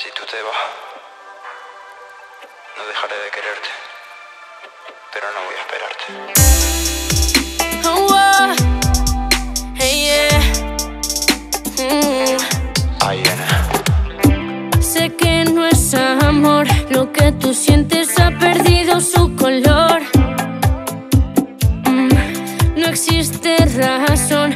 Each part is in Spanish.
Si tú te vas, no dejaré de quererte, pero no voy a esperarte. Oh, oh. Hey, yeah. Mm. Sé que no es amor, lo que tú sientes ha perdido su color. Mm. No existe razón,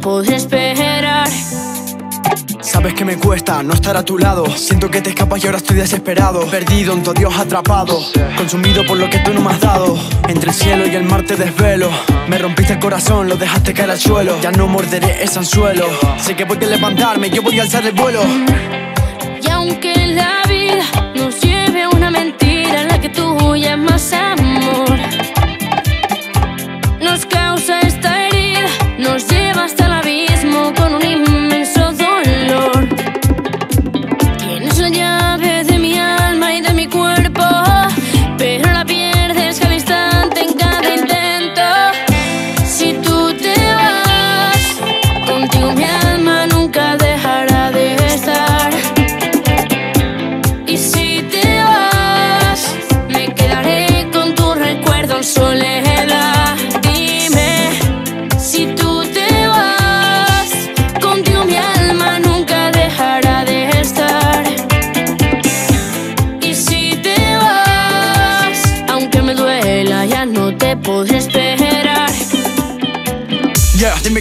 podré esperar. Sabes que me cuesta no estar a tu lado. Siento que te escapas y ahora estoy desesperado. Perdido en tu Dios atrapado. Consumido por lo que tú no me has dado. Entre el cielo y el mar te desvelo. Me rompiste el corazón, lo dejaste caer al suelo. Ya no morderé ese anzuelo. Sé que voy a levantarme, yo voy a alzar el vuelo. Y aunque la vida nos lleve a una mentira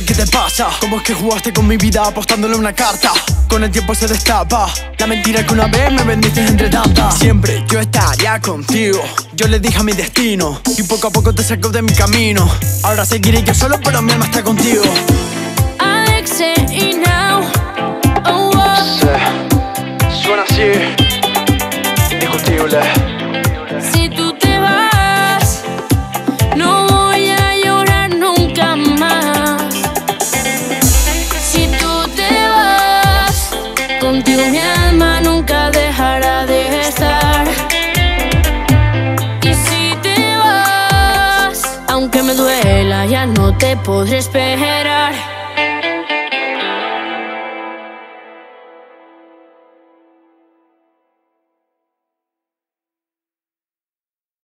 qué te pasa. ¿Cómo es que jugaste con mi vida apostándole una carta? Con el tiempo se destapa la mentira que una vez me vendiste entre tantas. Siempre yo estaría contigo. Yo le dije a mi destino y poco a poco te saco de mi camino. Ahora seguiré yo solo, pero mi alma está contigo. Mi alma nunca dejará de estar. Y si te vas, aunque me duela, ya no te podré esperar.